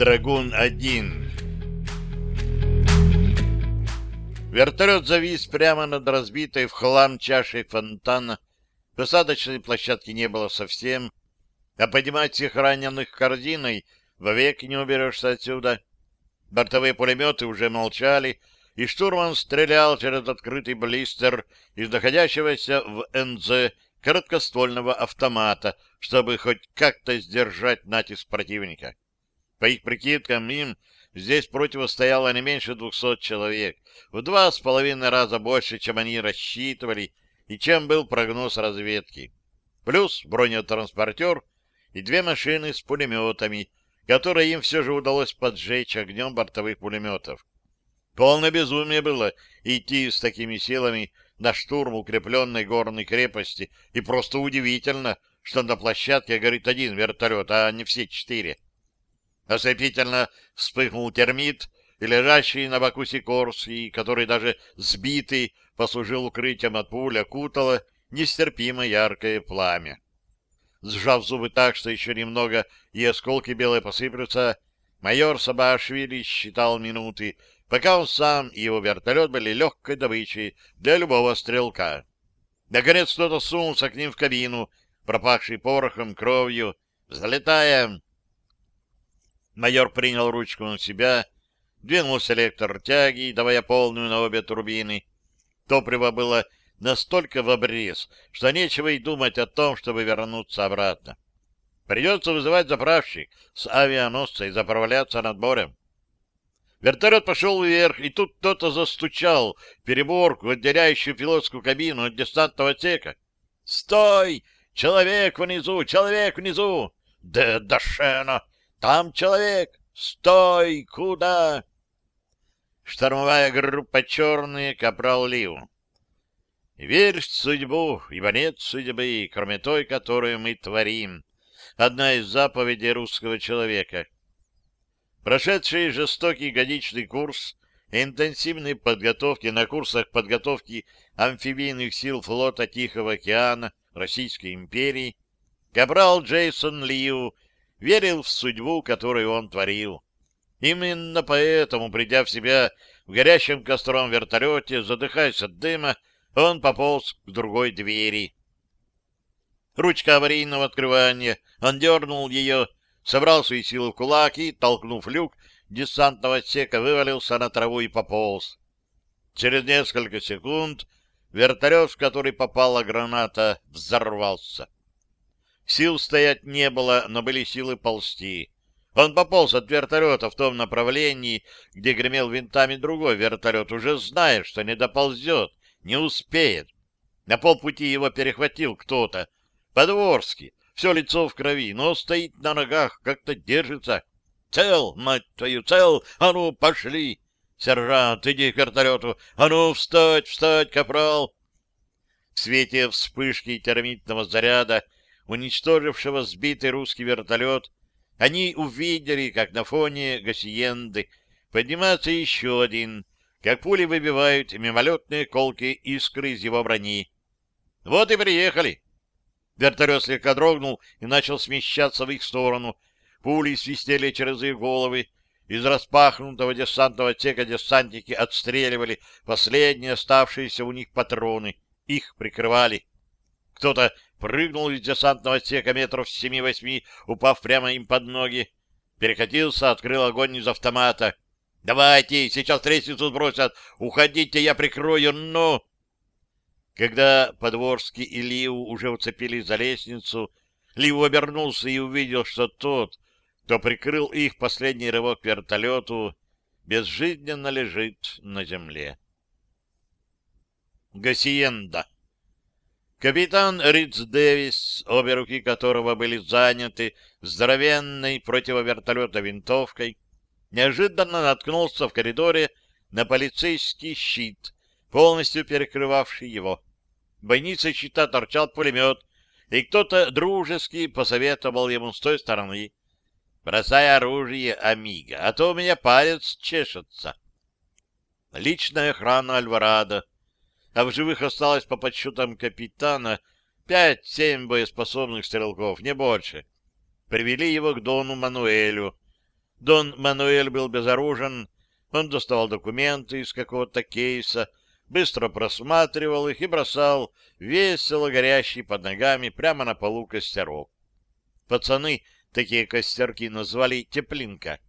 Драгун-1 Вертолет завис прямо над разбитой в хлам чашей фонтана. Посадочной площадки не было совсем, а поднимать всех раненых корзиной вовек не уберешься отсюда. Бортовые пулеметы уже молчали, и штурман стрелял через открытый блистер из находящегося в НЗ короткоствольного автомата, чтобы хоть как-то сдержать натиск противника. По их прикидкам, им здесь противостояло не меньше двухсот человек, в два с половиной раза больше, чем они рассчитывали и чем был прогноз разведки. Плюс бронетранспортер и две машины с пулеметами, которые им все же удалось поджечь огнем бортовых пулеметов. Полное безумие было идти с такими силами на штурм укрепленной горной крепости, и просто удивительно, что на площадке горит один вертолет, а не все четыре. Ослепительно вспыхнул термит, и лежащий на боку Сикорский, который даже сбитый послужил укрытием от пуль, окутало нестерпимо яркое пламя. Сжав зубы так, что еще немного и осколки белые посыплются, майор Сабашвили считал минуты, пока он сам и его вертолет были легкой добычей для любого стрелка. Наконец кто-то сунулся к ним в кабину, пропахший порохом, кровью. «Залетаем!» Майор принял ручку на себя, двинул селектор тяги, давая полную на обе турбины. Топливо было настолько в обрез, что нечего и думать о том, чтобы вернуться обратно. Придется вызывать заправщик с авианосца и заправляться над морем. Вертолет пошел вверх, и тут кто-то застучал переборку, отделяющую пилотскую кабину от десантного отсека. «Стой! Человек внизу! Человек внизу! Да, Дашена! Там человек! Стой! Куда?» Штормовая группа «Черные» капрал Лиу. «Верь в судьбу, ибо нет судьбы, кроме той, которую мы творим». Одна из заповедей русского человека. Прошедший жестокий годичный курс интенсивной подготовки на курсах подготовки амфибийных сил флота Тихого океана Российской империи, капрал Джейсон Лиу верил в судьбу, которую он творил. Именно поэтому, придя в себя в горящем костром вертолете, задыхаясь от дыма, он пополз к другой двери. Ручка аварийного открывания, он дернул ее, собрал свои силы в кулак и, толкнув люк, десантного отсека вывалился на траву и пополз. Через несколько секунд вертолет, в который попала граната, взорвался. Сил стоять не было, но были силы ползти. Он пополз от вертолета в том направлении, где гремел винтами другой вертолет, уже зная, что не доползет, не успеет. На полпути его перехватил кто-то. Подворский, все лицо в крови, но стоит на ногах, как-то держится. Цел, мать твою, цел! А ну, пошли! Сержант, иди к вертолету! А ну, встать, встать, капрал! В свете вспышки термитного заряда, уничтожившего сбитый русский вертолет, они увидели, как на фоне гасиенды поднимается еще один, как пули выбивают мимолетные колки искры из его брони. Вот и приехали. Вертолет слегка дрогнул и начал смещаться в их сторону. Пули свистели через их головы. Из распахнутого десантного отсека десантники отстреливали последние оставшиеся у них патроны. Их прикрывали. Кто-то прыгнул из десантного отсека метров семи-восьми, упав прямо им под ноги. Перекатился, открыл огонь из автомата. «Давайте, сейчас лестницу сбросят! Уходите, я прикрою, ну!» Когда Подворский и Лиу уже уцепились за лестницу, Лиу обернулся и увидел, что тот, кто прикрыл их последний рывок вертолету, безжизненно лежит на земле. Гасиенда Капитан Риц Дэвис, обе руки которого были заняты здоровенной противовертолета винтовкой, неожиданно наткнулся в коридоре на полицейский щит, полностью перекрывавший его. В бойнице щита торчал пулемет, и кто-то дружески посоветовал ему с той стороны. «Бросай оружие, амиго, а то у меня палец чешется». Личная охрана Альварадо, а в живых осталось по подсчетам капитана пять-семь боеспособных стрелков, не больше. Привели его к Дону Мануэлю. Дон Мануэль был безоружен, он доставал документы из какого-то кейса, быстро просматривал их и бросал весело горящий под ногами прямо на полу костерок. Пацаны такие костерки назвали «теплинка».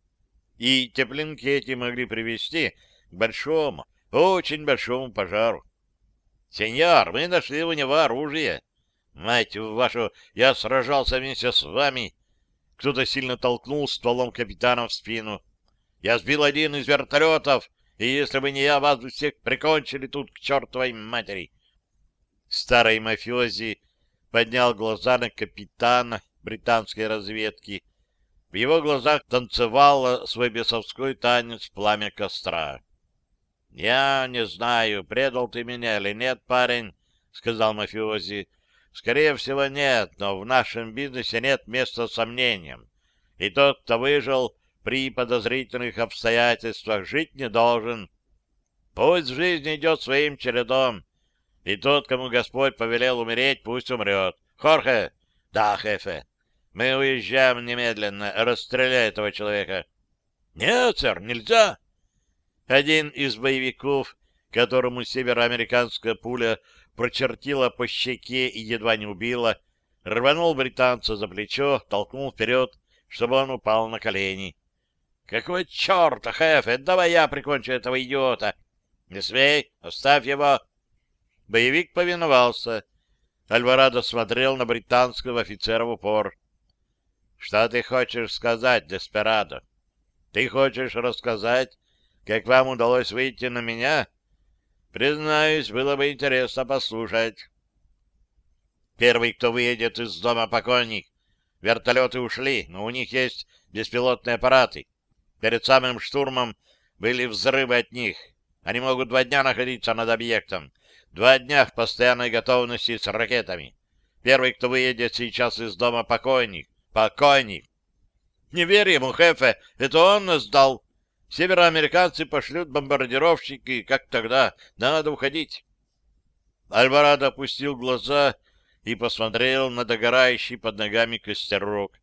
И теплинки эти могли привести к большому, очень большому пожару. «Сеньор, мы нашли у него оружие. Мать вашу, я сражался вместе с вами». Кто-то сильно толкнул стволом капитана в спину. «Я сбил один из вертолетов, и если бы не я, вас бы всех прикончили тут к чертовой матери». Старый мафиози поднял глаза на капитана британской разведки. В его глазах танцевало свой бесовской танец пламя костра. — Я не знаю, предал ты меня или нет, парень, — сказал мафиози. — Скорее всего, нет, но в нашем бизнесе нет места сомнениям. И тот, кто выжил при подозрительных обстоятельствах, жить не должен. Пусть жизнь идет своим чередом, и тот, кому Господь повелел умереть, пусть умрет. Хорхе? Да, Хефе. Мы уезжаем немедленно. Расстреляй этого человека. Нет, сэр, нельзя. Один из боевиков, которому североамериканская пуля прочертила по щеке и едва не убила, рванул британца за плечо, толкнул вперед, чтобы он упал на колени. — Какого черта, Хефе? Давай я прикончу этого идиота! — Не смей, оставь его! Боевик повиновался. Альварадо смотрел на британского офицера в упор. — Что ты хочешь сказать, Деспирадо? Ты хочешь рассказать, как вам удалось выйти на меня? Признаюсь, было бы интересно послушать. Первый, кто выедет из дома покойник. Вертолеты ушли, но у них есть беспилотные аппараты. Перед самым штурмом были взрывы от них. Они могут два дня находиться над объектом. Два дня в постоянной готовности с ракетами. Первый, кто выедет сейчас из дома покойник. Покойник. Не верь ему, Хефе, это он нас дал. Североамериканцы пошлют бомбардировщики, как тогда. Надо уходить. Альварадо опустил глаза и посмотрел на догорающий под ногами костерок.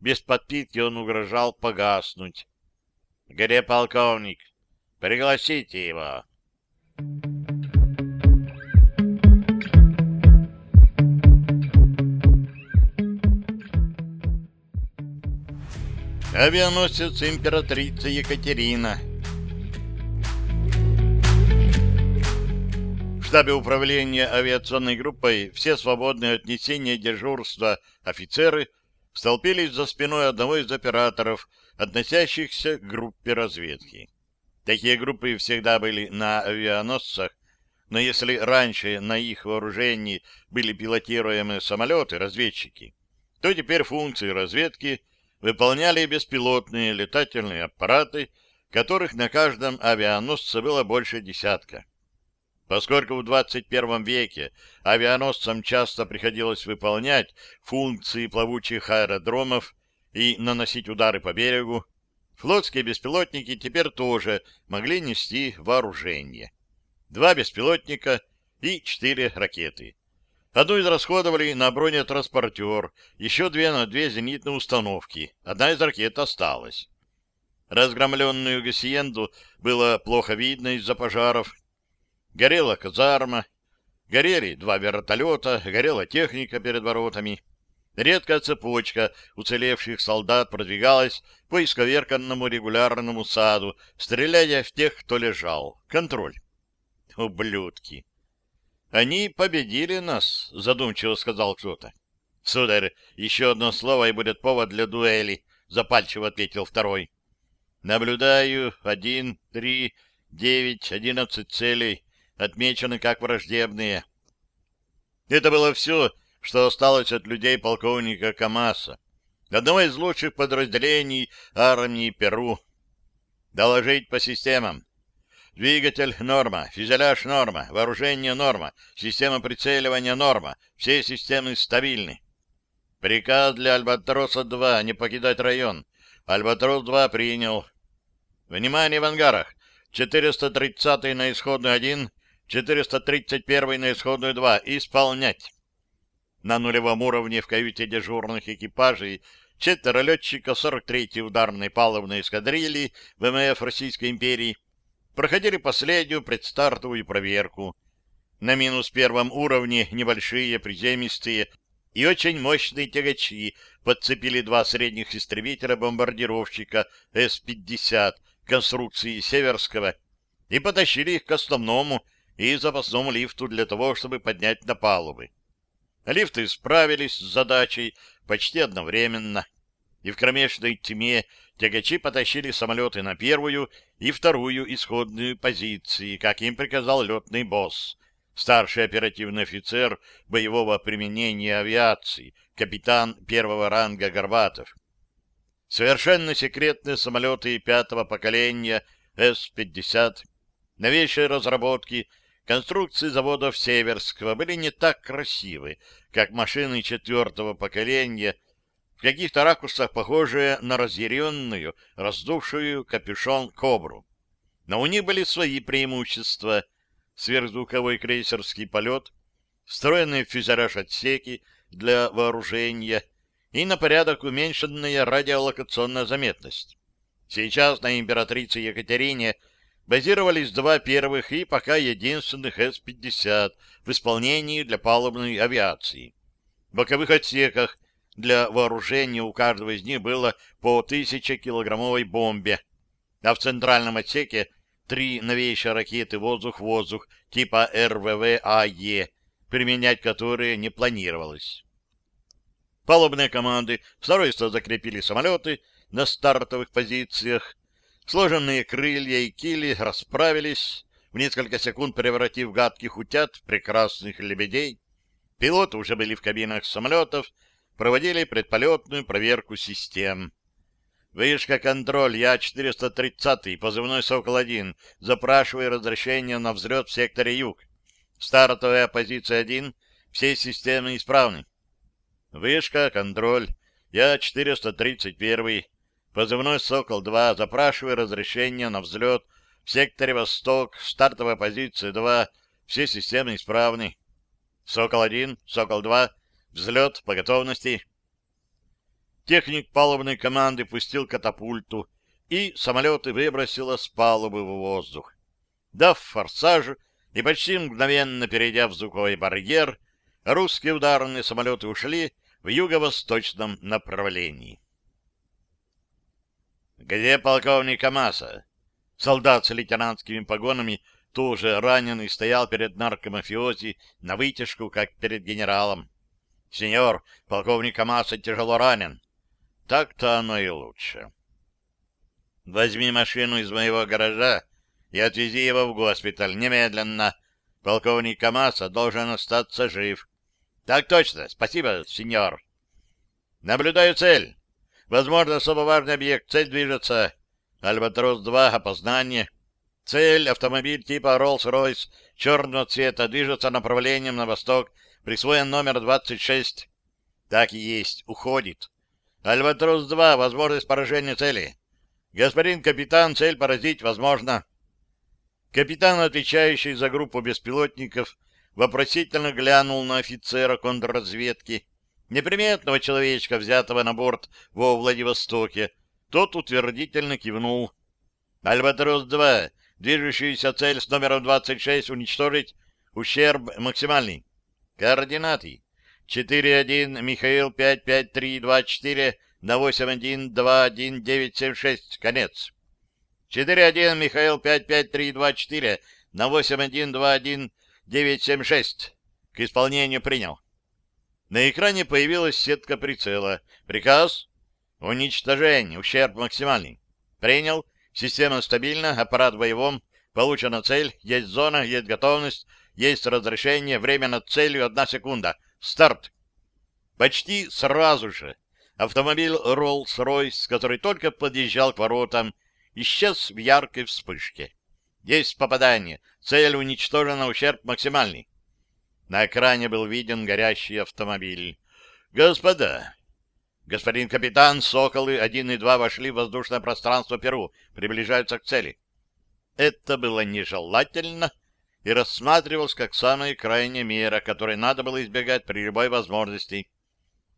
Без подпитки он угрожал погаснуть. — Где полковник? Пригласите его. Авианосец императрицы Екатерина. В штабе управления авиационной группой все свободные от несения дежурства офицеры столпились за спиной одного из операторов, относящихся к группе разведки. Такие группы всегда были на авианосцах, но если раньше на их вооружении были пилотируемые самолеты-разведчики, то теперь функции разведки выполняли беспилотные летательные аппараты, которых на каждом авианосце было больше десятка. Поскольку в 21 веке авианосцам часто приходилось выполнять функции плавучих аэродромов и наносить удары по берегу, флотские беспилотники теперь тоже могли нести вооружение. Два беспилотника и четыре ракеты. Одну израсходовали на бронетранспортер, еще две на две зенитные установки. Одна из ракет осталась. Разгромленную Гассиенду было плохо видно из-за пожаров. Горела казарма, горели два вертолета, горела техника перед воротами. Редкая цепочка уцелевших солдат продвигалась по исковерканному регулярному саду, стреляя в тех, кто лежал. Контроль. Ублюдки! Они победили нас, задумчиво сказал кто-то. Сударь, еще одно слово, и будет повод для дуэли, запальчиво ответил второй. Наблюдаю один, три, девять, одиннадцать целей, отмечены как враждебные. Это было все, что осталось от людей полковника Камаса, одного из лучших подразделений армии Перу. Доложить по системам. Двигатель — норма, фюзеляж — норма, вооружение — норма, система прицеливания — норма, все системы стабильны. Приказ для Альбатроса-2 не покидать район. Альбатрос-2 принял. Внимание в ангарах. 430 на исходную 1, 431 на исходную 2. Исполнять. На нулевом уровне в каюте дежурных экипажей четверо летчиков 43-й ударной палубной эскадрильи ВМФ Российской империи проходили последнюю предстартовую проверку. На минус первом уровне небольшие, приземистые и очень мощные тягачи подцепили два средних истребителя-бомбардировщика С-50 конструкции Северского и потащили их к основному и запасному лифту для того, чтобы поднять на палубы. Лифты справились с задачей почти одновременно, и в кромешной тьме тягачи потащили самолеты на первую и вторую исходную позиции, как им приказал летный босс, старший оперативный офицер боевого применения авиации, капитан первого ранга Горбатов. Совершенно секретные самолеты пятого поколения С-50, новейшие разработки Конструкции заводов Северского были не так красивы, как машины четвертого поколения, в каких-то ракурсах похожие на разъяренную, раздувшую капюшон кобру. Но у них были свои преимущества. Сверхзвуковой крейсерский полет, встроенные в фюзеляж отсеки для вооружения и на порядок уменьшенная радиолокационная заметность. Сейчас на императрице Екатерине базировались два первых и пока единственных С-50 в исполнении для палубной авиации. В боковых отсеках для вооружения у каждого из них было по 1000-килограммовой бомбе, а в центральном отсеке три новейшие ракеты «Воздух-воздух» типа РВВ-АЕ, применять которые не планировалось. Палубные команды сноровисто закрепили самолеты на стартовых позициях, Сложенные крылья и кили расправились, в несколько секунд превратив гадких утят в прекрасных лебедей. Пилоты уже были в кабинах самолетов, проводили предполетную проверку систем. Вышка контроль, я 430 позывной «Сокол-1», запрашиваю разрешение на взлет в секторе Юг. Стартовая позиция 1, все системы исправны. Вышка контроль, я 431 Позывной «Сокол-2», запрашивая разрешение на взлет в секторе «Восток», стартовая позиция 2, все системы исправны. «Сокол-1», «Сокол-2», взлет по готовности. Техник палубной команды пустил катапульту, и самолеты выбросило с палубы в воздух. Дав форсаж и почти мгновенно перейдя в звуковой барьер, русские ударные самолеты ушли в юго-восточном направлении. «Где полковник Амаса?» Солдат с лейтенантскими погонами, тоже раненый, стоял перед наркомафиози на вытяжку, как перед генералом. «Сеньор, полковник Амаса тяжело ранен». «Так-то оно и лучше». «Возьми машину из моего гаража и отвези его в госпиталь немедленно. Полковник Камаса должен остаться жив». «Так точно. Спасибо, сеньор». «Наблюдаю цель». Возможно, особо важный объект. Цель движется. Альбатрос-2. Опознание. Цель — автомобиль типа Rolls-Royce черного цвета. Движется направлением на восток. Присвоен номер 26. Так и есть. Уходит. Альбатрос-2. Возможность поражения цели. Господин капитан, цель поразить возможно. Капитан, отвечающий за группу беспилотников, вопросительно глянул на офицера контрразведки неприметного человечка, взятого на борт во Владивостоке. Тот утвердительно кивнул. «Альбатрос-2, движущаяся цель с номером 26 уничтожить, ущерб максимальный. Координаты. 4-1, Михаил 55324 на 8-1-2-1-976, конец. 4-1, Михаил 55324 на 8-1-2-1-976, к исполнению принял. На экране появилась сетка прицела. Приказ? Уничтожение. Ущерб максимальный. Принял. Система стабильна. Аппарат боевом. Получена цель. Есть зона. Есть готовность. Есть разрешение. Время над целью. Одна секунда. Старт. Почти сразу же автомобиль Rolls-Royce, который только подъезжал к воротам, исчез в яркой вспышке. Есть попадание. Цель уничтожена. Ущерб максимальный. На экране был виден горящий автомобиль. «Господа!» «Господин капитан, Соколы 1 и 2 вошли в воздушное пространство Перу, приближаются к цели». Это было нежелательно и рассматривалось как самая крайняя мера, которой надо было избегать при любой возможности.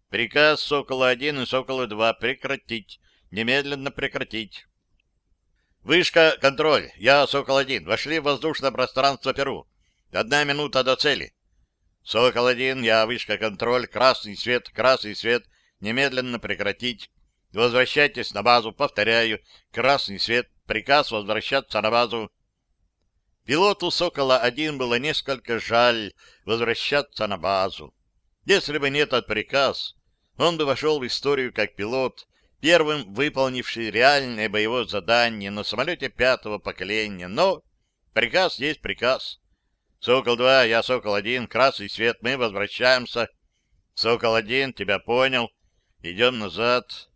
Приказ Сокола-1 и Сокола-2 прекратить. Немедленно прекратить. Вышка, контроль. Я Сокол-1. Вошли в воздушное пространство Перу. Одна минута до цели. Сокол-1, я вышка, контроль. Красный свет, красный свет. Немедленно прекратить. Возвращайтесь на базу. Повторяю. Красный свет. Приказ возвращаться на базу. Пилоту «Сокола-1» было несколько жаль возвращаться на базу. Если бы не этот приказ, он бы вошел в историю как пилот, первым выполнивший реальное боевое задание на самолете пятого поколения. Но приказ есть приказ. «Сокол-2, я Сокол-1, красный свет, мы возвращаемся». «Сокол-1, тебя понял. Идем назад».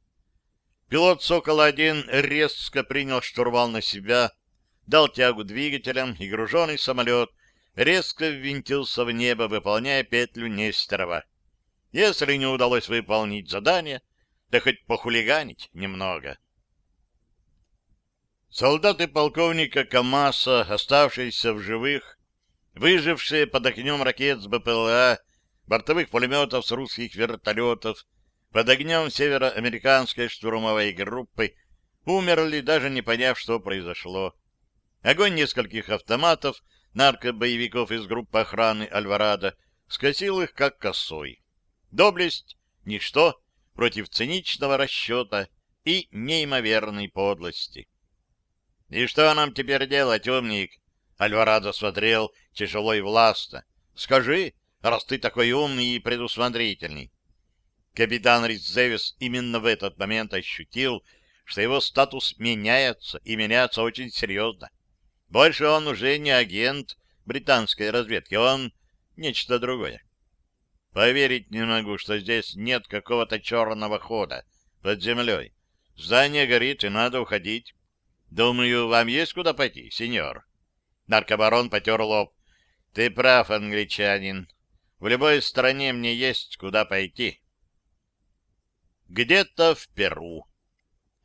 Пилот «Сокола-1» резко принял штурвал на себя, дал тягу двигателям, и груженный самолет резко ввинтился в небо, выполняя петлю Нестерова. Если не удалось выполнить задание, да хоть похулиганить немного. Солдаты полковника Камаса, оставшиеся в живых, выжившие под огнем ракет с БПЛА, бортовых пулеметов с русских вертолетов, под огнем североамериканской штурмовой группы, умерли, даже не поняв, что произошло. Огонь нескольких автоматов наркобоевиков из группы охраны Альварадо скосил их как косой. Доблесть — ничто против циничного расчета и неимоверной подлости. — И что нам теперь делать, умник? Альварадо смотрел тяжело и властно. — Скажи, раз ты такой умный и предусмотрительный. Капитан Рицзевис именно в этот момент ощутил, что его статус меняется, и меняется очень серьезно. Больше он уже не агент британской разведки, он нечто другое. Поверить не могу, что здесь нет какого-то черного хода под землей. Здание горит, и надо уходить. Думаю, вам есть куда пойти, сеньор. Наркобарон потер лоб. Ты прав, англичанин. В любой стране мне есть куда пойти. Где-то в Перу.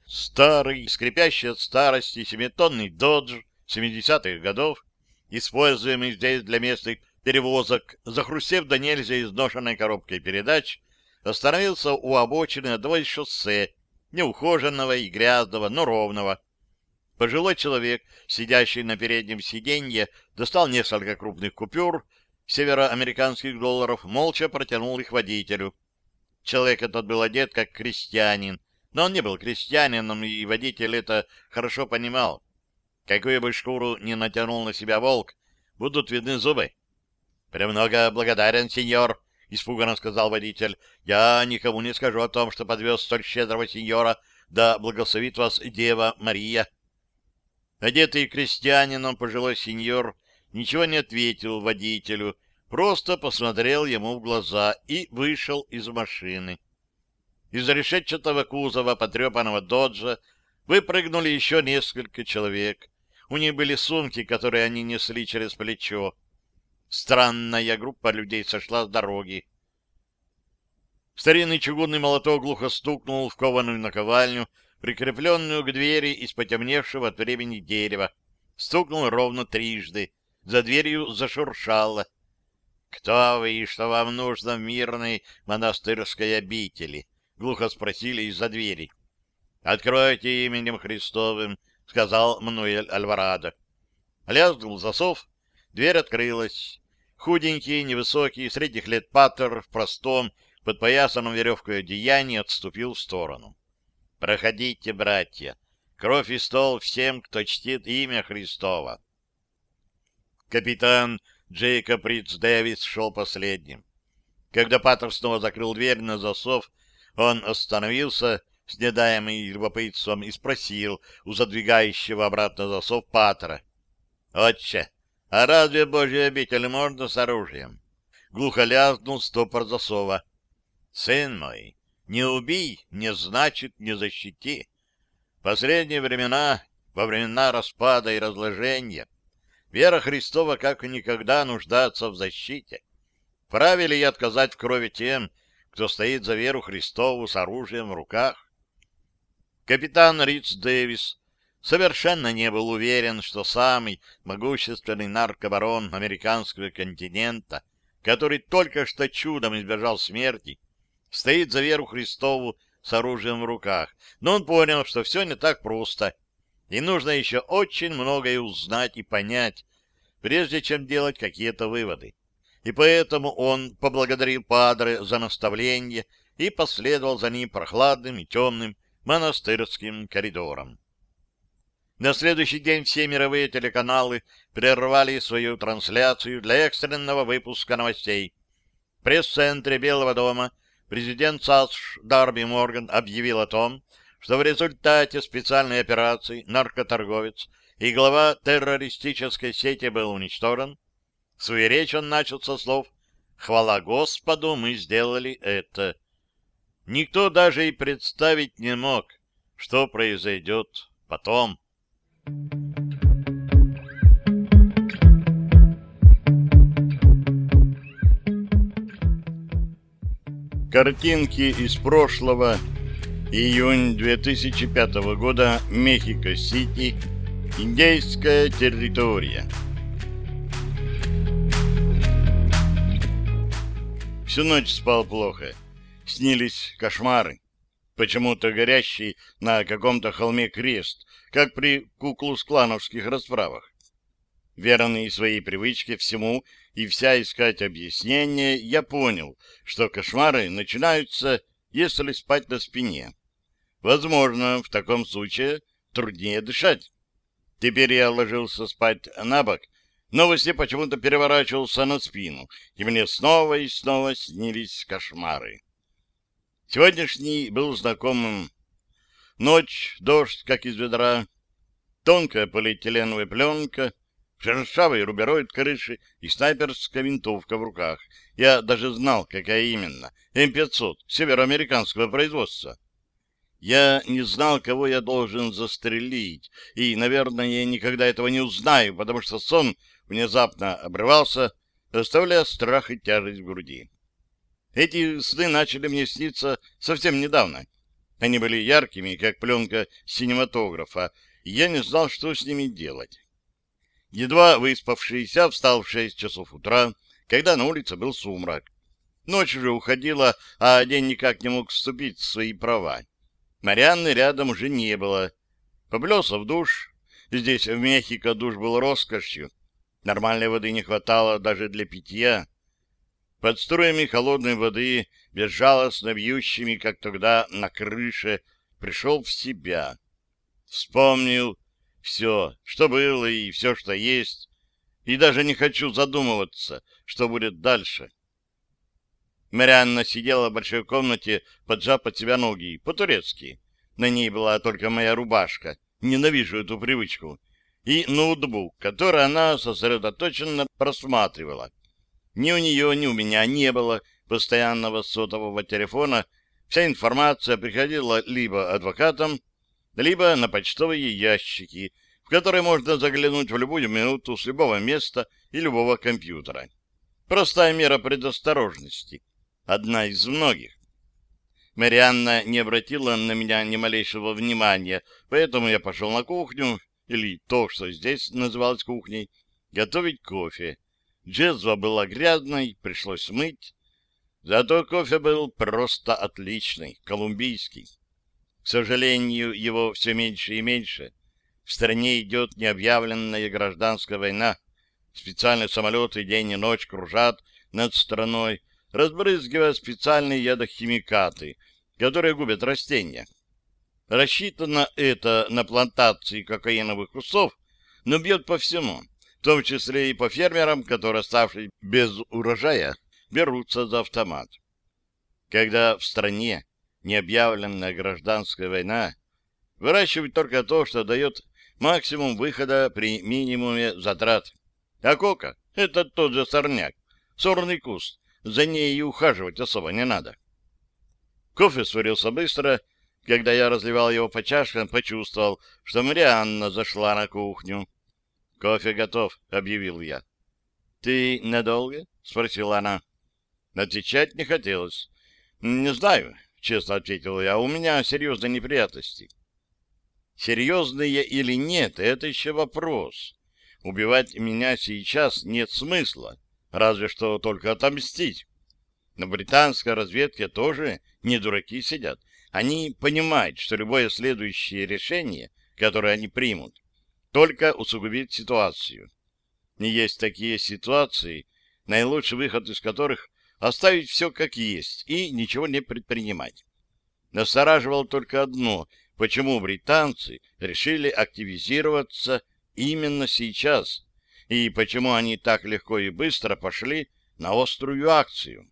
Старый, скрипящий от старости семитонный додж 70-х годов, используемый здесь для местных перевозок, захрустев до нельзя изношенной коробкой передач, остановился у обочины одного из шоссе, неухоженного и грязного, но ровного. Пожилой человек, сидящий на переднем сиденье, достал несколько крупных купюр североамериканских долларов, молча протянул их водителю. Человек этот был одет как крестьянин, но он не был крестьянином, и водитель это хорошо понимал. Какую бы шкуру ни натянул на себя волк, будут видны зубы. — Премного благодарен, сеньор, — испуганно сказал водитель. — Я никому не скажу о том, что подвез столь щедрого сеньора, да благословит вас Дева Мария. Одетый крестьянином пожилой сеньор ничего не ответил водителю, просто посмотрел ему в глаза и вышел из машины. Из решетчатого кузова потрепанного доджа выпрыгнули еще несколько человек. У них были сумки, которые они несли через плечо. Странная группа людей сошла с дороги. Старинный чугунный молоток глухо стукнул в кованую наковальню, прикрепленную к двери из потемневшего от времени дерева. Стукнул ровно трижды. За дверью зашуршало. — Кто вы и что вам нужно в мирной монастырской обители? — глухо спросили из-за двери. — Откройте именем Христовым, — сказал Мануэль Альварадо. Лязгнул засов, дверь открылась. Худенький, невысокий, средних лет паттер в простом, подпоясанном веревкой одеянии отступил в сторону. «Проходите, братья! Кровь и стол всем, кто чтит имя Христова!» Капитан Джейкоб Ридс Дэвис шел последним. Когда Паттер снова закрыл дверь на засов, он остановился с недаемым любопытством и спросил у задвигающего обратно засов Патера. — Отче, а разве Божья обитель можно с оружием? Глухо лязнул стопор засова. — Сын мой, не убий, не значит не защити. В последние времена, во времена распада и разложения, вера Христова как никогда нуждается в защите. Праве ли я отказать в крови тем, кто стоит за веру Христову с оружием в руках? Капитан Риц Дэвис совершенно не был уверен, что самый могущественный наркобарон американского континента, который только что чудом избежал смерти, стоит за веру Христову с оружием в руках. Но он понял, что все не так просто, и нужно еще очень многое узнать и понять, прежде чем делать какие-то выводы. И поэтому он поблагодарил Падре за наставление и последовал за ним прохладным и темным монастырским коридором. На следующий день все мировые телеканалы прервали свою трансляцию для экстренного выпуска новостей. В пресс-центре Белого дома президент САСШ Дарби Морган объявил о том, что в результате специальной операции наркоторговец и глава террористической сети был уничтожен. Свою речь он начал со слов «Хвала Господу, мы сделали это». Никто даже и представить не мог, что произойдет потом. Картинки из прошлого. Июнь 2005 года. Мехико-Сити. Индейская территория. Всю ночь спал плохо. Снились кошмары. Почему-то горящий на каком-то холме крест, как при куклус-клановских расправах. Верный своей привычке всему и вся искать объяснение, я понял, что кошмары начинаются, если спать на спине. Возможно, в таком случае труднее дышать. Теперь я ложился спать на бок, но во сне почему-то переворачивался на спину, и мне снова и снова снились кошмары. Сегодняшний был знакомым. Ночь, дождь, как из ведра, тонкая полиэтиленовая пленка, шершавый рубероид крыши и снайперская винтовка в руках. Я даже знал, какая именно. М-500, североамериканского производства. Я не знал, кого я должен застрелить, и, наверное, я никогда этого не узнаю, потому что сон внезапно обрывался, оставляя страх и тяжесть в груди. Эти сны начали мне сниться совсем недавно. Они были яркими, как пленка синематографа, и я не знал, что с ними делать. Едва выспавшийся встал в шесть часов утра, когда на улице был сумрак. Ночь уже уходила, а день никак не мог вступить в свои права. Марианны рядом уже не было. Поблелся в душ. Здесь, в Мехико, душ был роскошью. Нормальной воды не хватало даже для питья. Под струями холодной воды, безжалостно бьющими, как тогда на крыше, пришел в себя. Вспомнил все, что было и все, что есть, и даже не хочу задумываться, что будет дальше. Марианна сидела в большой комнате, поджав под себя ноги, по-турецки. На ней была только моя рубашка, ненавижу эту привычку, и ноутбук, который она сосредоточенно просматривала. Ни у нее, ни у меня не было постоянного сотового телефона, вся информация приходила либо адвокатам, либо на почтовые ящики, в которые можно заглянуть в любую минуту с любого места и любого компьютера. Простая мера предосторожности. Одна из многих. Марианна не обратила на меня ни малейшего внимания, поэтому я пошел на кухню, или то, что здесь называлось кухней, готовить кофе. Джезва была грязной, пришлось мыть. Зато кофе был просто отличный, колумбийский. К сожалению, его все меньше и меньше. В стране идет необъявленная гражданская война. Специальные самолеты день и ночь кружат над страной, разбрызгивая специальные ядохимикаты, которые губят растения. Рассчитано это на плантации кокаиновых кустов, но бьет по всему, в том числе и по фермерам, которые, оставшись без урожая, берутся за автомат. Когда в стране необъявленная гражданская война, выращивать только то, что дает максимум выхода при минимуме затрат. А кока — это тот же сорняк, сорный куст, за ней и ухаживать особо не надо. Кофе сварился быстро. Когда я разливал его по чашкам, почувствовал, что Марианна зашла на кухню. «Кофе готов», — объявил я. «Ты надолго?» — спросила она. Отвечать не хотелось. «Не знаю», — честно ответил я, — «у меня серьезные неприятности». Серьезные или нет, это еще вопрос. Убивать меня сейчас нет смысла, разве что только отомстить. На британской разведке тоже не дураки сидят. Они понимают, что любое следующее решение, которое они примут, только усугубит ситуацию. И есть такие ситуации, наилучший выход из которых — оставить все как есть и ничего не предпринимать. Настораживало только одно — почему британцы решили активизироваться именно сейчас, и почему они так легко и быстро пошли на острую акцию.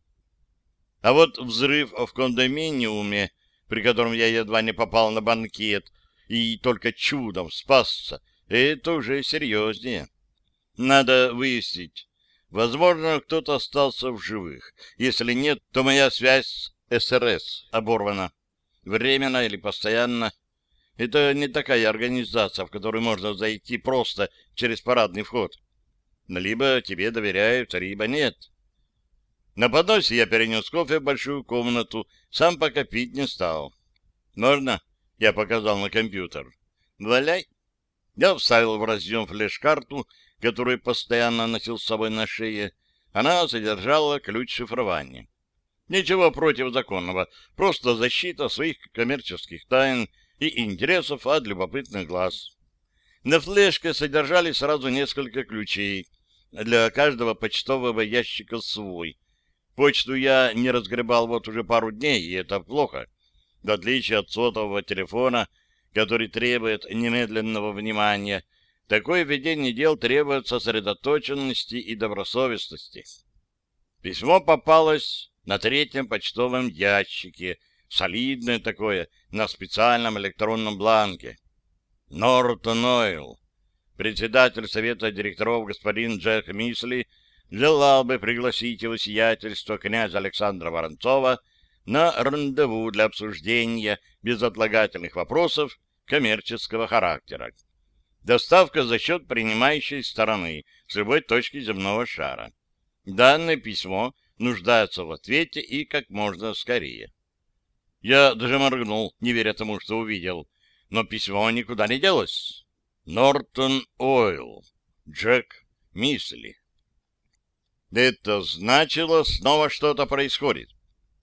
А вот взрыв в кондоминиуме, при котором я едва не попал на банкет и только чудом спасся, это уже серьезнее. Надо выяснить. Возможно, кто-то остался в живых. Если нет, то моя связь с СРС оборвана. Временно или постоянно. Это не такая организация, в которую можно зайти просто через парадный вход. Либо тебе доверяют, либо нет. На подносе я перенес кофе в большую комнату, сам пока пить не стал. «Можно?» — я показал на компьютер. «Валяй». Я вставил в разъем флеш-карту, которую постоянно носил с собой на шее. Она содержала ключ шифрования. Ничего противозаконного, просто защита своих коммерческих тайн и интересов от любопытных глаз. На флешке содержались сразу несколько ключей, для каждого почтового ящика свой — Почту я не разгребал вот уже пару дней, и это плохо. В отличие от сотового телефона, который требует немедленного внимания, такое ведение дел требует сосредоточенности и добросовестности. Письмо попалось на третьем почтовом ящике, солидное такое, на специальном электронном бланке. Нортон Ойл. Председатель совета директоров господин Джек Мисли желал бы пригласить его сиятельство князя Александра Воронцова на рандеву для обсуждения безотлагательных вопросов коммерческого характера. Доставка за счет принимающей стороны с любой точки земного шара. Данное письмо нуждается в ответе и как можно скорее. Я даже моргнул, не веря тому, что увидел, но письмо никуда не делось. Нортон Ойл. Джек Мисли. Это значило, снова что-то происходит.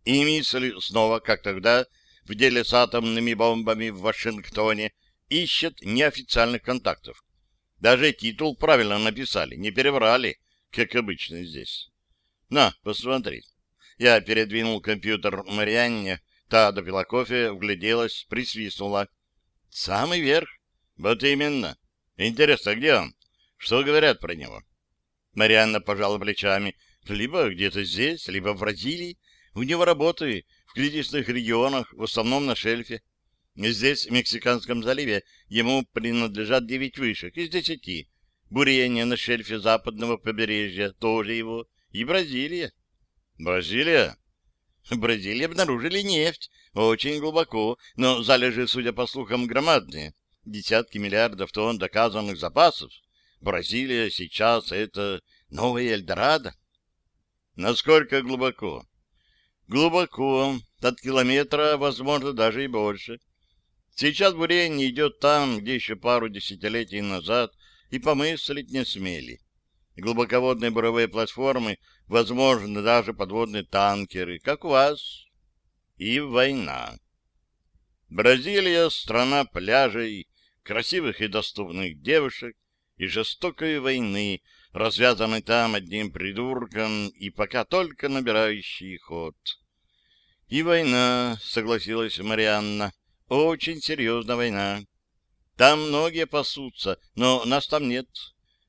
И мысль снова, как тогда, в деле с атомными бомбами в Вашингтоне, ищет неофициальных контактов. Даже титул правильно написали, не переврали, как обычно здесь. На, посмотри. Я передвинул компьютер Марианне, та допила кофе, вгляделась, присвистнула. Самый верх. Вот именно. Интересно, где он? Что говорят про него? Марианна пожала плечами. Либо где-то здесь, либо в Бразилии. У него работы в кризисных регионах, в основном на шельфе. Здесь, в Мексиканском заливе, ему принадлежат девять вышек из десяти. Бурение на шельфе западного побережья тоже его. И Бразилия. Бразилия? В Бразилии обнаружили нефть. Очень глубоко, но залежи, судя по слухам, громадные. Десятки миллиардов тонн доказанных запасов. Бразилия сейчас — это новая Эльдорадо. Насколько глубоко? Глубоко, от километра, возможно, даже и больше. Сейчас бурение идет там, где еще пару десятилетий назад и помыслить не смели. Глубоководные буровые платформы, возможно, даже подводные танкеры, как у вас. И война. Бразилия — страна пляжей, красивых и доступных девушек, и жестокой войны, развязанной там одним придурком и пока только набирающий ход. И война, согласилась Марианна, очень серьезная война. Там многие пасутся, но нас там нет.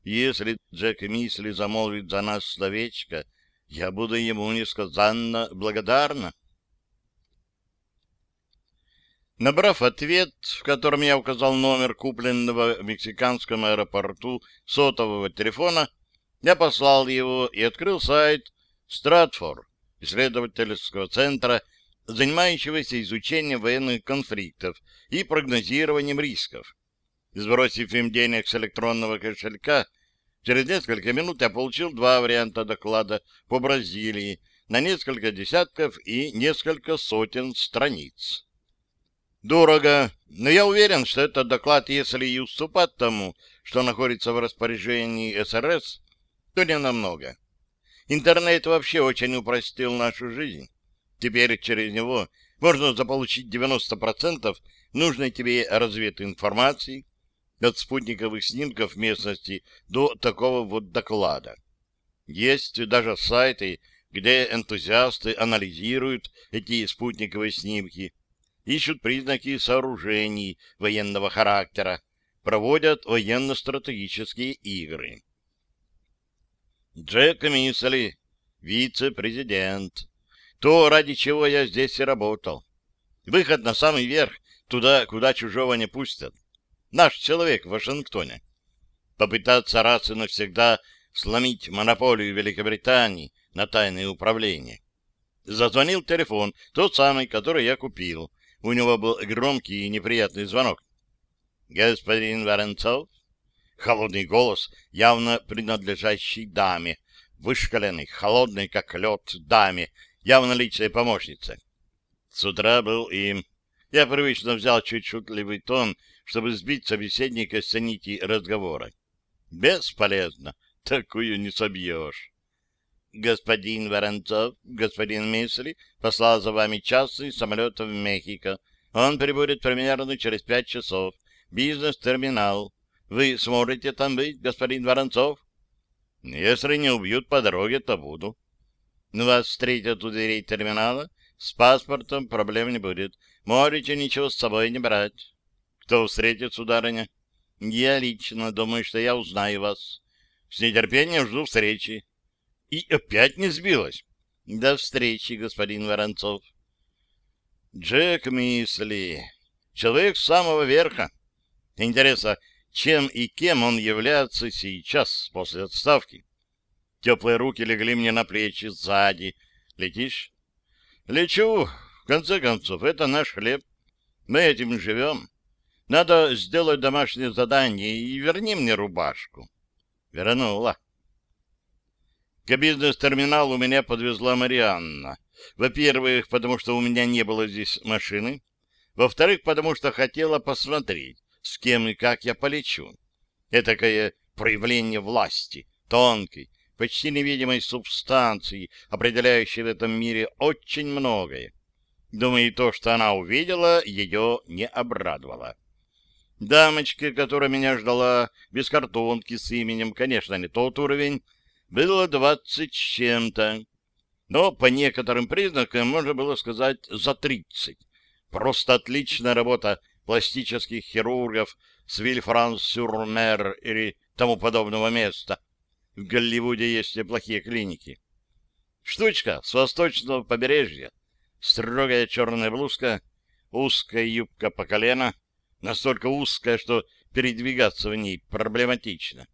Если Джек Мисли замолвит за нас словечко, я буду ему несказанно благодарна. Набрав ответ, в котором я указал номер купленного в мексиканском аэропорту сотового телефона, я послал его и открыл сайт Стратфор, исследовательского центра, занимающегося изучением военных конфликтов и прогнозированием рисков. Сбросив им денег с электронного кошелька, через несколько минут я получил два варианта доклада по Бразилии на несколько десятков и несколько сотен страниц. Дорого, но я уверен, что этот доклад, если и уступать тому, что находится в распоряжении СРС, то не намного. Интернет вообще очень упростил нашу жизнь. Теперь через него можно заполучить 90% нужной тебе разветой информации от спутниковых снимков местности до такого вот доклада. Есть даже сайты, где энтузиасты анализируют эти спутниковые снимки, ищут признаки сооружений военного характера, проводят военно-стратегические игры. Джек Мисли, вице-президент. То, ради чего я здесь и работал. Выход на самый верх, туда, куда чужого не пустят. Наш человек в Вашингтоне. Попытаться раз и навсегда сломить монополию Великобритании на тайное управление. Зазвонил телефон, тот самый, который я купил. У него был громкий и неприятный звонок. «Господин Воронцов?» Холодный голос, явно принадлежащий даме, вышкаленный, холодный, как лед, даме, явно личной помощнице. С утра был им. Я привычно взял чуть шутливый тон, чтобы сбить собеседника с нити разговора. Бесполезно, такую не собьешь. Господин Воронцов, господин Мисли послал за вами частный самолет в Мехико. Он прибудет примерно через пять часов. Бизнес-терминал. Вы сможете там быть, господин Воронцов? Если не убьют по дороге, то буду. Вас встретят у дверей терминала. С паспортом проблем не будет. Можете ничего с собой не брать. Кто встретит, сударыня? Я лично думаю, что я узнаю вас. С нетерпением жду встречи. И опять не сбилась. До встречи, господин Воронцов. Джек Мисли. Человек с самого верха. Интересно, чем и кем он является сейчас, после отставки? Теплые руки легли мне на плечи сзади. Летишь? Лечу. В конце концов, это наш хлеб. Мы этим живем. Надо сделать домашнее задание и верни мне рубашку. Вернула. К бизнес-терминалу меня подвезла Марианна. Во-первых, потому что у меня не было здесь машины. Во-вторых, потому что хотела посмотреть, с кем и как я полечу. Этакое проявление власти, тонкой, почти невидимой субстанции, определяющей в этом мире очень многое. Думаю, то, что она увидела, ее не обрадовало. Дамочка, которая меня ждала, без картонки с именем, конечно, не тот уровень, было двадцать с чем-то. Но по некоторым признакам можно было сказать за тридцать. Просто отличная работа пластических хирургов с Вильфранс-Сюрмер или тому подобного места. В Голливуде есть неплохие клиники. Штучка с восточного побережья. Строгая черная блузка, узкая юбка по колено — настолько узкая, что передвигаться в ней проблематично.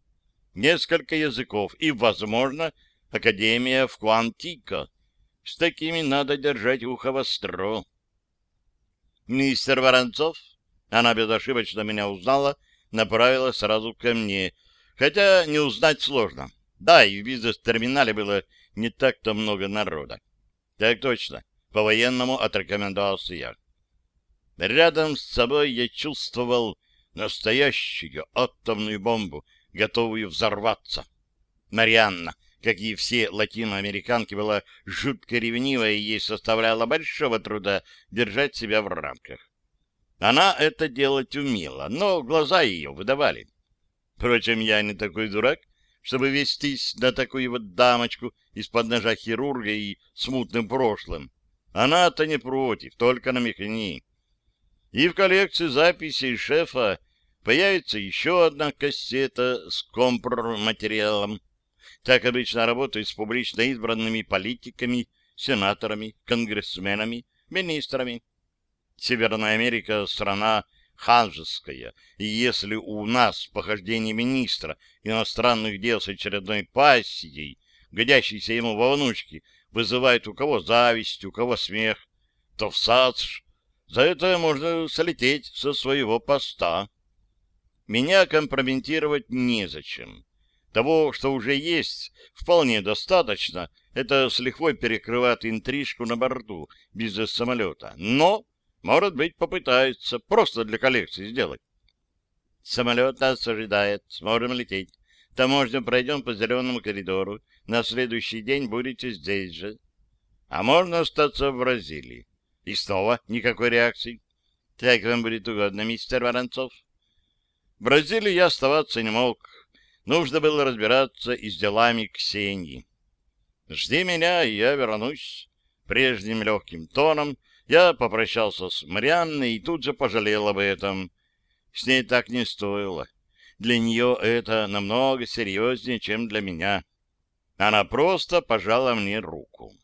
Несколько языков и, возможно, Академия в Куантико. С такими надо держать ухо востро. Мистер Воронцов, она безошибочно меня узнала, направилась сразу ко мне, хотя не узнать сложно. Да, и в бизнес-терминале было не так-то много народа. Так точно, по-военному отрекомендовался я. Рядом с собой я чувствовал настоящую атомную бомбу, готовую взорваться. Марианна, как и все латиноамериканки, была жутко ревнива, и ей составляло большого труда держать себя в рамках. Она это делать умела, но глаза ее выдавали. Впрочем, я не такой дурак, чтобы вестись на такую вот дамочку из-под ножа хирурга и смутным прошлым. Она-то не против, только на механи и в коллекции записей шефа появится еще одна кассета с компроматериалом. Так обычно работают с публично избранными политиками, сенаторами, конгрессменами, министрами. Северная Америка — страна ханжеская, и если у нас похождение министра иностранных дел с очередной пассией, годящейся ему во внучки, вызывает у кого зависть, у кого смех, то в САЦШ за это можно солететь со своего поста. Меня компрометировать незачем. Того, что уже есть, вполне достаточно. Это с лихвой перекрывает интрижку на борту бизнес-самолета. Но, может быть, попытается просто для коллекции сделать. Самолет нас ожидает. Сможем лететь. Таможню пройдем по зеленому коридору. На следующий день будете здесь же. А можно остаться в Бразилии. И снова никакой реакции. Как вам будет угодно, мистер Воронцов. В Бразилии я оставаться не мог. Нужно было разбираться и с делами Ксении. Жди меня, и я вернусь. Прежним легким тоном я попрощался с Марианной и тут же пожалел об этом. С ней так не стоило. Для нее это намного серьезнее, чем для меня. Она просто пожала мне руку.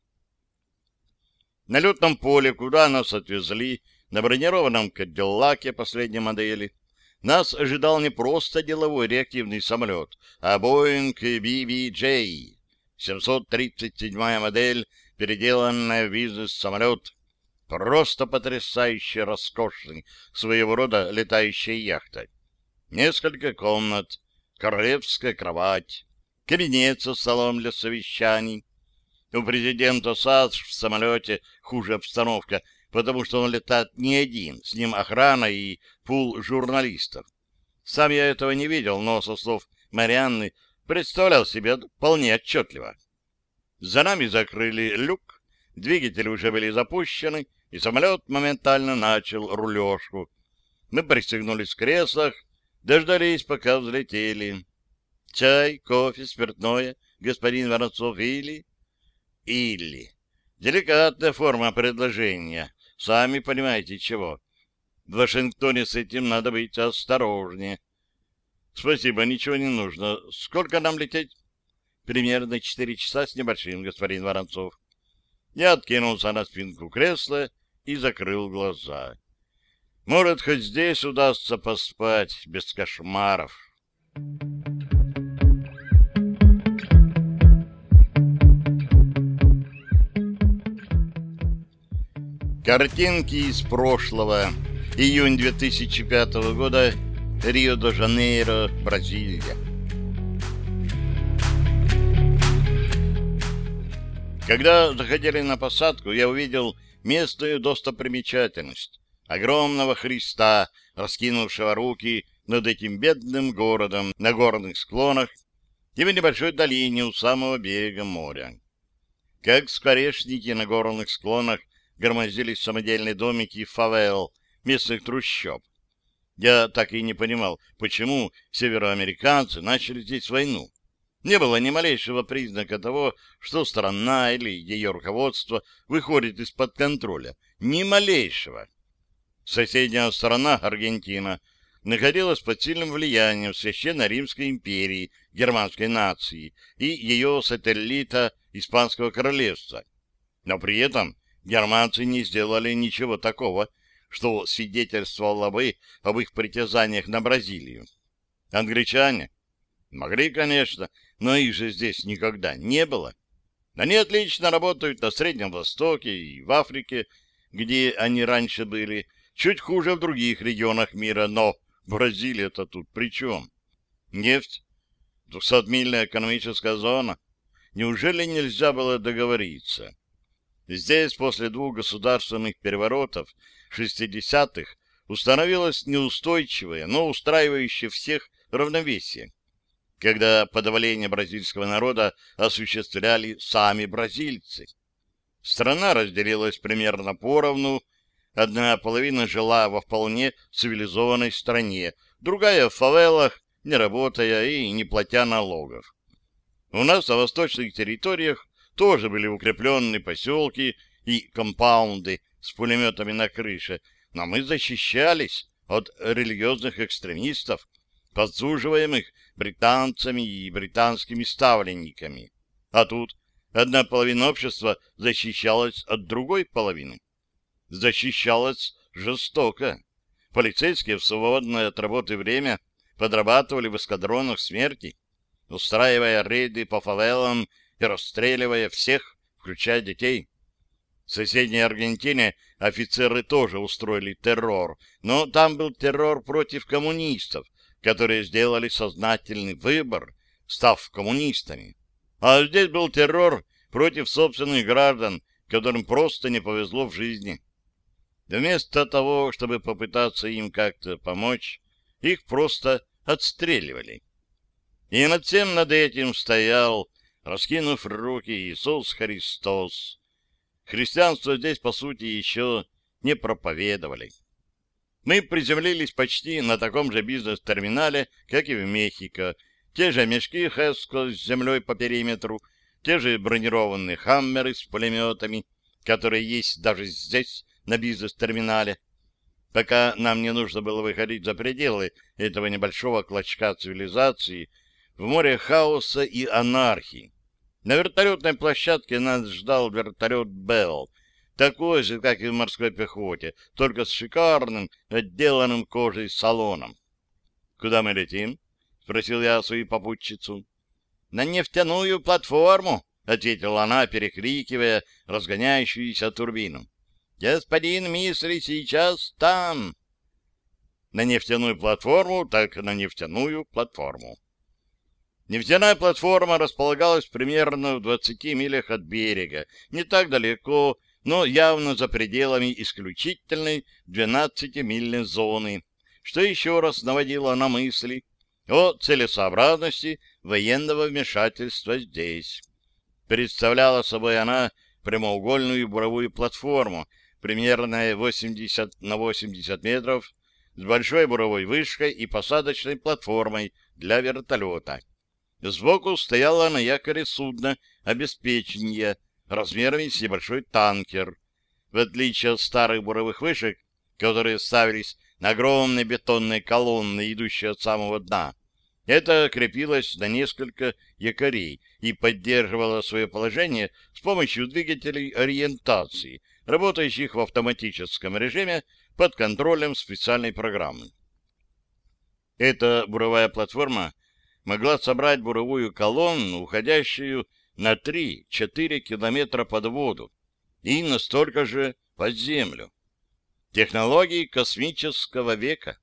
На летном поле, куда нас отвезли, на бронированном Кадиллаке последней модели, нас ожидал не просто деловой реактивный самолет, а Boeing BBJ, 737 модель, переделанная в бизнес-самолет, просто потрясающе роскошный, своего рода летающая яхта. Несколько комнат, королевская кровать, кабинет со столом для совещаний. У президента САД в самолете хуже обстановка, потому что он летает не один, с ним охрана и пул журналистов. Сам я этого не видел, но со слов Марианны представлял себе вполне отчетливо. За нами закрыли люк, двигатели уже были запущены, и самолет моментально начал рулежку. Мы пристегнулись в креслах, Дождались, пока взлетели. Чай, кофе, спиртное, господин Воронцов, или... Или... Деликатная форма предложения. Сами понимаете, чего. В Вашингтоне с этим надо быть осторожнее. Спасибо, ничего не нужно. Сколько нам лететь? Примерно четыре часа с небольшим, господин Воронцов. Я откинулся на спинку кресла и закрыл глаза. Может, хоть здесь удастся поспать без кошмаров. Картинки из прошлого. Июнь 2005 года. Рио-де-Жанейро, Бразилия. Когда заходили на посадку, я увидел местную достопримечательность огромного Христа, раскинувшего руки над этим бедным городом на горных склонах и в небольшой долине у самого берега моря. Как скворечники на горных склонах громоздились самодельные домики фавел, местных трущоб. Я так и не понимал, почему североамериканцы начали здесь войну. Не было ни малейшего признака того, что страна или ее руководство выходит из-под контроля. Ни малейшего. Соседняя сторона, Аргентина, находилась под сильным влиянием Священной Римской империи, германской нации и ее сателлита Испанского королевства. Но при этом германцы не сделали ничего такого, что свидетельствовало бы об их притязаниях на Бразилию. Англичане? Могли, конечно, но их же здесь никогда не было. Они отлично работают на Среднем Востоке и в Африке, где они раньше были, Чуть хуже в других регионах мира, но Бразилия-то тут при чем? Нефть? Двухсотмильная экономическая зона? Неужели нельзя было договориться? Здесь после двух государственных переворотов 60-х установилось неустойчивое, но устраивающее всех равновесие, когда подавление бразильского народа осуществляли сами бразильцы. Страна разделилась примерно поровну, Одна половина жила во вполне цивилизованной стране, другая в фавелах, не работая и не платя налогов. У нас на восточных территориях тоже были укрепленные поселки и компаунды с пулеметами на крыше, но мы защищались от религиозных экстремистов, подсуживаемых британцами и британскими ставленниками. А тут одна половина общества защищалась от другой половины защищалась жестоко. Полицейские в свободное от работы время подрабатывали в эскадронах смерти, устраивая рейды по фавелам и расстреливая всех, включая детей. В соседней Аргентине офицеры тоже устроили террор, но там был террор против коммунистов, которые сделали сознательный выбор, став коммунистами. А здесь был террор против собственных граждан, которым просто не повезло в жизни. Вместо того, чтобы попытаться им как-то помочь, их просто отстреливали. И над всем над этим стоял, раскинув руки, Иисус Христос. Христианство здесь, по сути, еще не проповедовали. Мы приземлились почти на таком же бизнес-терминале, как и в Мехико. Те же мешки Хеско с землей по периметру, те же бронированные хаммеры с пулеметами, которые есть даже здесь, на бизнес-терминале. Пока нам не нужно было выходить за пределы этого небольшого клочка цивилизации в море хаоса и анархии. На вертолетной площадке нас ждал вертолет «Белл», такой же, как и в морской пехоте, только с шикарным, отделанным кожей салоном. — Куда мы летим? — спросил я свою попутчицу. — На нефтяную платформу, — ответила она, перекрикивая разгоняющуюся турбину. — Господин Мисли сейчас там. На нефтяную платформу, так на нефтяную платформу. Нефтяная платформа располагалась примерно в 20 милях от берега, не так далеко, но явно за пределами исключительной 12-мильной зоны, что еще раз наводило на мысли о целесообразности военного вмешательства здесь. Представляла собой она прямоугольную буровую платформу, примерно 80 на 80 метров, с большой буровой вышкой и посадочной платформой для вертолета. Сбоку стояло на якоре судно обеспечения, размерами с небольшой танкер. В отличие от старых буровых вышек, которые ставились на огромные бетонные колонны, идущие от самого дна, это крепилось на несколько якорей и поддерживало свое положение с помощью двигателей ориентации, работающих в автоматическом режиме под контролем специальной программы. Эта буровая платформа могла собрать буровую колонну, уходящую на 3-4 километра под воду и настолько же под землю. Технологии космического века.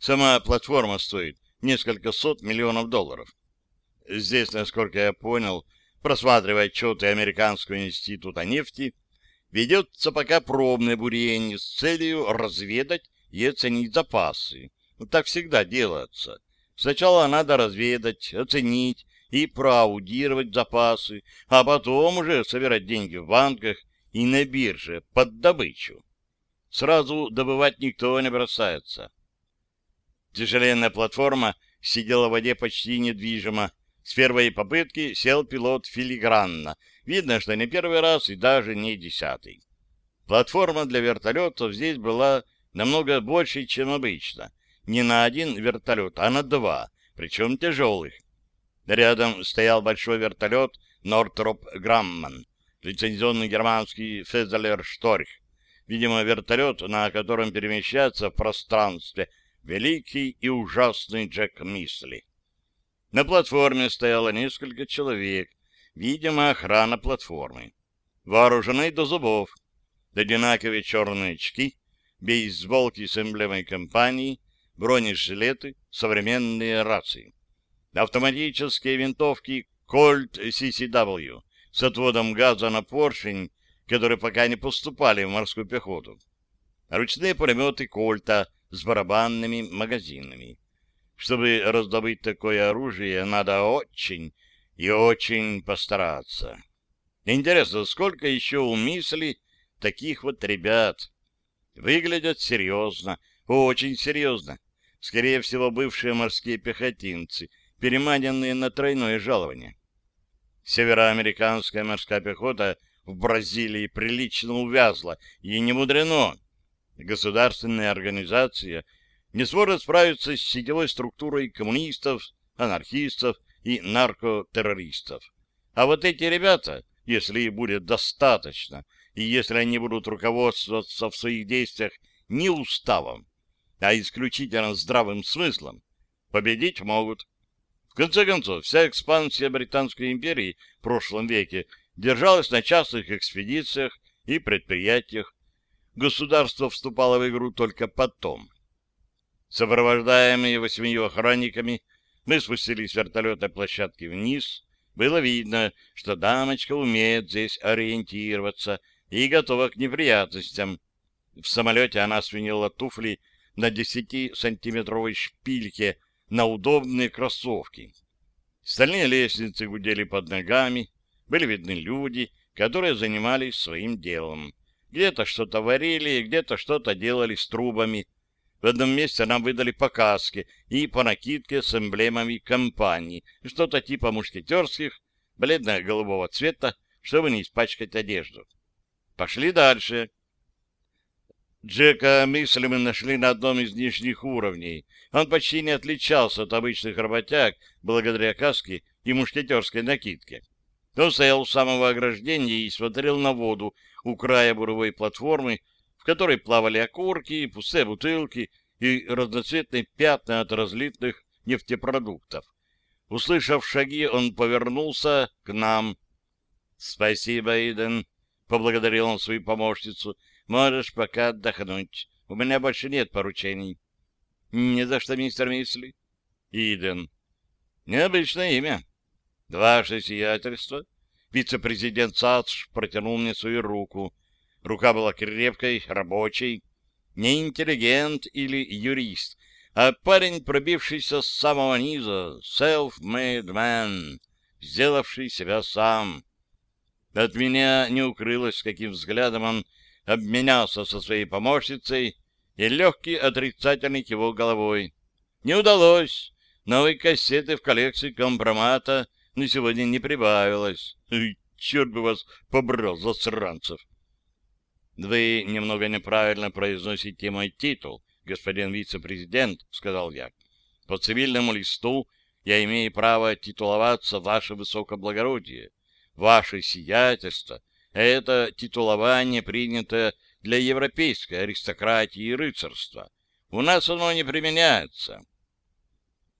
Сама платформа стоит несколько сот миллионов долларов. Здесь, насколько я понял, просматривая отчеты Американского института нефти, ведется пока пробное бурение с целью разведать и оценить запасы. Так всегда делается. Сначала надо разведать, оценить и проаудировать запасы, а потом уже собирать деньги в банках и на бирже под добычу. Сразу добывать никто не бросается. Тяжеленная платформа сидела в воде почти недвижимо. С первой попытки сел пилот филигранно. Видно, что не первый раз и даже не десятый. Платформа для вертолетов здесь была намного больше, чем обычно. Не на один вертолет, а на два, причем тяжелых. Рядом стоял большой вертолет Нортроп Грамман, лицензионный германский Фезелер Шторх. Видимо, вертолет, на котором перемещается в пространстве великий и ужасный Джек Мисли. На платформе стояло несколько человек, видимо, охрана платформы. Вооружены до зубов, одинаковые черные очки, бейсболки с эмблемой компании, бронежилеты, современные рации автоматические винтовки Colt CCW с отводом газа на поршень, которые пока не поступали в морскую пехоту, ручные пулеметы Кольта с барабанными магазинами. Чтобы раздобыть такое оружие, надо очень и очень постараться. Интересно, сколько еще у Мисли таких вот ребят? Выглядят серьезно, очень серьезно. Скорее всего, бывшие морские пехотинцы — переманенные на тройное жалование. Североамериканская морская пехота в Бразилии прилично увязла, и не мудрено. Государственная организация не сможет справиться с сетевой структурой коммунистов, анархистов и наркотеррористов. А вот эти ребята, если их будет достаточно, и если они будут руководствоваться в своих действиях не уставом, а исключительно здравым смыслом, победить могут. В конце концов, вся экспансия Британской империи в прошлом веке держалась на частных экспедициях и предприятиях. Государство вступало в игру только потом. Сопровождаемые восьмию охранниками, мы спустились с вертолетной площадки вниз. Было видно, что дамочка умеет здесь ориентироваться и готова к неприятностям. В самолете она свинила туфли на 10-сантиметровой шпильке, на удобные кроссовки. Стальные лестницы гудели под ногами, были видны люди, которые занимались своим делом. Где-то что-то варили, где-то что-то делали с трубами. В одном месте нам выдали по каске и по накидке с эмблемами компании, что-то типа мушкетерских, бледно-голубого цвета, чтобы не испачкать одежду. Пошли дальше. Джека Мисселя мы нашли на одном из нижних уровней. Он почти не отличался от обычных работяг благодаря каске и мушкетерской накидке. Он стоял у самого ограждения и смотрел на воду у края буровой платформы, в которой плавали окурки, пустые бутылки и разноцветные пятна от разлитых нефтепродуктов. Услышав шаги, он повернулся к нам. — Спасибо, Иден, — поблагодарил он свою помощницу. Можешь пока отдохнуть. У меня больше нет поручений. — Не за что, мистер Мисли. — Иден. — Необычное имя. — Ваше сиятельство. Вице-президент САЦ протянул мне свою руку. Рука была крепкой, рабочей. Не интеллигент или юрист, а парень, пробившийся с самого низа, self-made man, сделавший себя сам. От меня не укрылось, каким взглядом он обменялся со своей помощницей и легкий отрицательный кивок головой. Не удалось. Новой кассеты в коллекции компромата на сегодня не прибавилось. Ой, черт бы вас побрал, засранцев! Вы немного неправильно произносите мой титул, господин вице-президент, — сказал я. По цивильному листу я имею право титуловаться ваше высокоблагородие, ваше сиятельство — это титулование принято для европейской аристократии и рыцарства. У нас оно не применяется.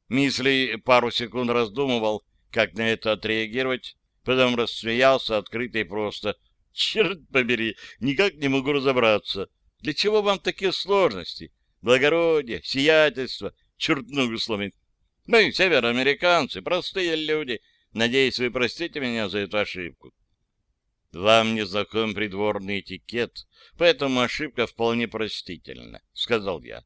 Мисли пару секунд раздумывал, как на это отреагировать, потом рассмеялся открыто и просто. «Черт побери, никак не могу разобраться. Для чего вам такие сложности? Благородие, сиятельство, черт ногу сломит. Мы, североамериканцы, простые люди. Надеюсь, вы простите меня за эту ошибку. Вам не знаком придворный этикет, поэтому ошибка вполне простительна, — сказал я.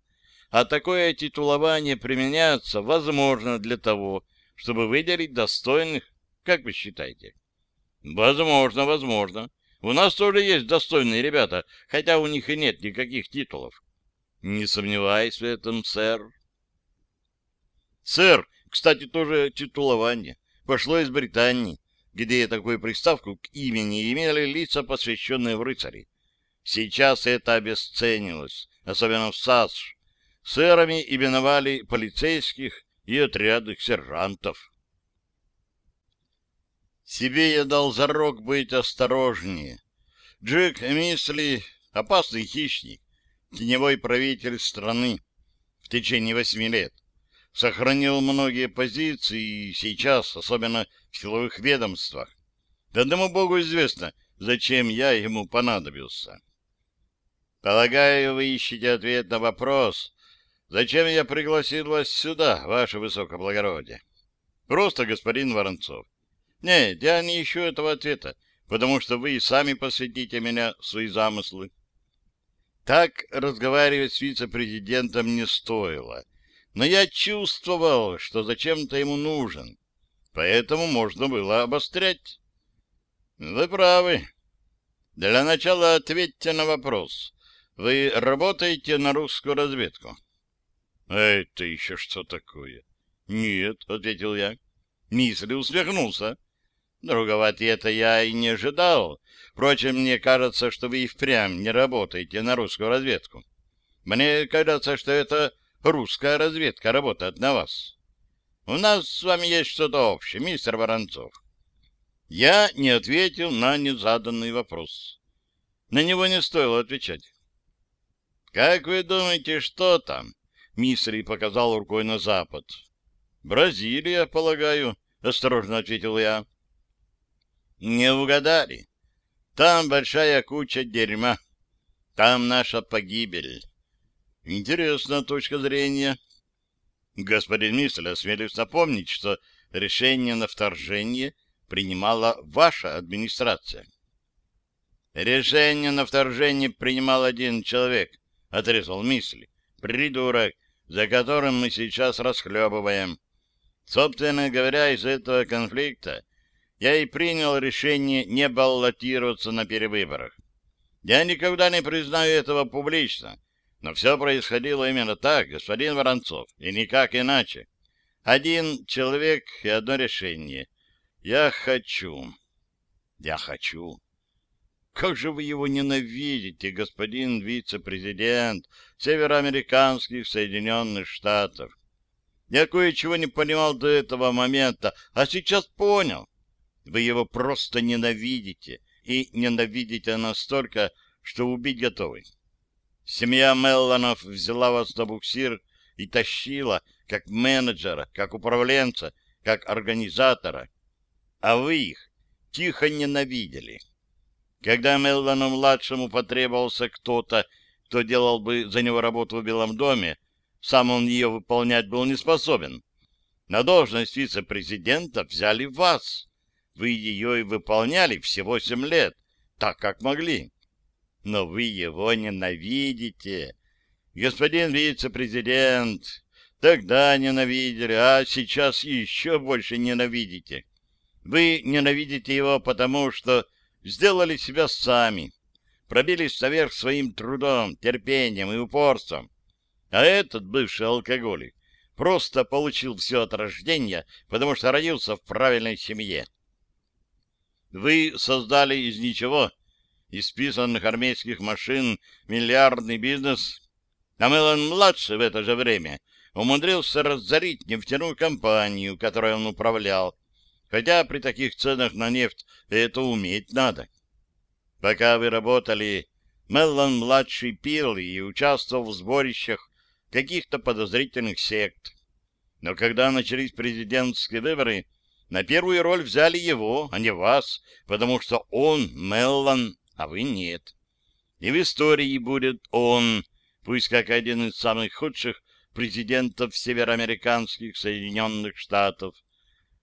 А такое титулование применяется, возможно, для того, чтобы выделить достойных, как вы считаете? Возможно, возможно. У нас тоже есть достойные ребята, хотя у них и нет никаких титулов. Не сомневаюсь в этом, сэр. Сэр, кстати, тоже титулование. Пошло из Британии где такую приставку к имени имели лица, посвященные в рыцари. Сейчас это обесценилось, особенно в САС. Сэрами именовали полицейских и отрядных сержантов. Себе я дал зарок быть осторожнее. Джек Мисли — опасный хищник, теневой правитель страны в течение восьми лет. Сохранил многие позиции и сейчас, особенно в силовых ведомствах. Одному Богу известно, зачем я ему понадобился. Полагаю, вы ищете ответ на вопрос, зачем я пригласил вас сюда, ваше высокоблагородие. Просто господин Воронцов. Нет, я не ищу этого ответа, потому что вы и сами посвятите меня свои замыслы. Так разговаривать с вице-президентом не стоило, но я чувствовал, что зачем-то ему нужен поэтому можно было обострять. Вы правы. Для начала ответьте на вопрос. Вы работаете на русскую разведку? Это еще что такое? Нет, ответил я. Мисли усмехнулся. Другого ответа я и не ожидал. Впрочем, мне кажется, что вы и впрямь не работаете на русскую разведку. Мне кажется, что это русская разведка работает на вас. У нас с вами есть что-то общее, мистер Воронцов. Я не ответил на незаданный вопрос. На него не стоило отвечать. «Как вы думаете, что там?» Мисри показал рукой на запад. «Бразилия, полагаю», — осторожно ответил я. «Не угадали. Там большая куча дерьма. Там наша погибель». «Интересная точка зрения», Господин Мисль, осмелюсь напомнить, что решение на вторжение принимала ваша администрация. Решение на вторжение принимал один человек, отрезал Мисль. Придурок, за которым мы сейчас расхлебываем. Собственно говоря, из этого конфликта я и принял решение не баллотироваться на перевыборах. Я никогда не признаю этого публично, но все происходило именно так, господин Воронцов, и никак иначе. Один человек и одно решение. Я хочу. Я хочу. Как же вы его ненавидите, господин вице-президент североамериканских Соединенных Штатов. Я кое-чего не понимал до этого момента, а сейчас понял. Вы его просто ненавидите, и ненавидите настолько, что убить готовы. Семья Мелланов взяла вас на буксир и тащила, как менеджера, как управленца, как организатора, а вы их тихо ненавидели. Когда Меллану-младшему потребовался кто-то, кто делал бы за него работу в Белом доме, сам он ее выполнять был не способен. На должность вице-президента взяли вас. Вы ее и выполняли всего семь лет, так как могли. Но вы его ненавидите. Господин вице-президент, тогда ненавидели, а сейчас еще больше ненавидите. Вы ненавидите его потому, что сделали себя сами, пробились наверх своим трудом, терпением и упорством. А этот бывший алкоголик просто получил все от рождения, потому что родился в правильной семье. Вы создали из ничего, из списанных армейских машин, миллиардный бизнес, а Мелан-младший в это же время умудрился разорить нефтяную компанию, которой он управлял, хотя при таких ценах на нефть это уметь надо. Пока вы работали, Меллан-младший пил и участвовал в сборищах каких-то подозрительных сект. Но когда начались президентские выборы, на первую роль взяли его, а не вас, потому что он Меллан, а вы нет. И в истории будет он, пусть как один из самых худших президентов североамериканских Соединенных Штатов.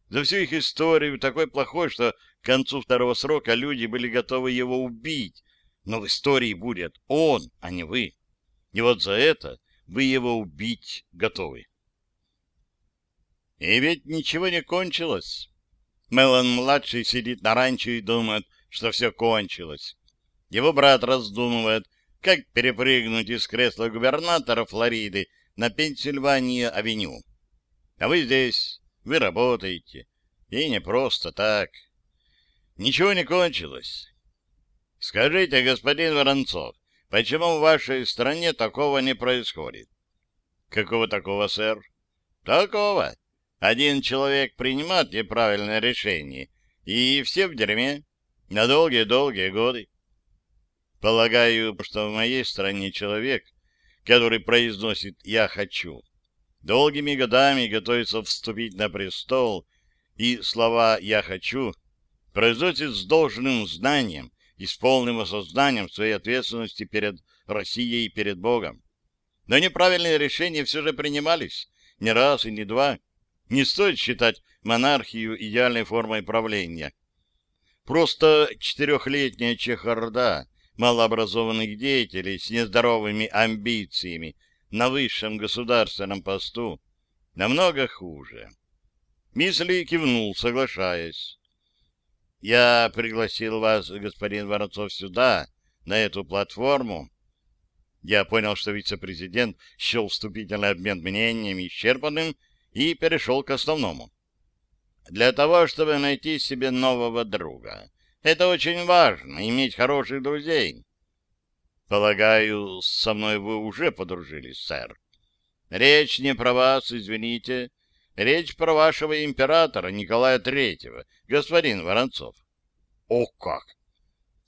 За всю их историю такой плохой, что к концу второго срока люди были готовы его убить. Но в истории будет он, а не вы. И вот за это вы его убить готовы. И ведь ничего не кончилось. Мелан-младший сидит на ранчо и думает, что все кончилось. Его брат раздумывает, как перепрыгнуть из кресла губернатора Флориды на Пенсильвания-авеню. А вы здесь, вы работаете. И не просто так. Ничего не кончилось. Скажите, господин Воронцов, Почему в вашей стране такого не происходит? Какого такого, сэр? Такого. Один человек принимает неправильное решение, и все в дерьме на долгие-долгие годы. Полагаю, что в моей стране человек, который произносит «я хочу», долгими годами готовится вступить на престол, и слова «я хочу» произносит с должным знанием, и с полным осознанием своей ответственности перед Россией и перед Богом. Но неправильные решения все же принимались не раз и не два. Не стоит считать монархию идеальной формой правления. Просто четырехлетняя чехарда малообразованных деятелей с нездоровыми амбициями на высшем государственном посту намного хуже. Мисли кивнул, соглашаясь. Я пригласил вас, господин Воронцов, сюда, на эту платформу. Я понял, что вице-президент счел вступительный обмен мнениями исчерпанным и перешел к основному. Для того, чтобы найти себе нового друга. Это очень важно, иметь хороших друзей. Полагаю, со мной вы уже подружились, сэр. Речь не про вас, извините. Речь про вашего императора Николая Третьего, господин Воронцов. О как!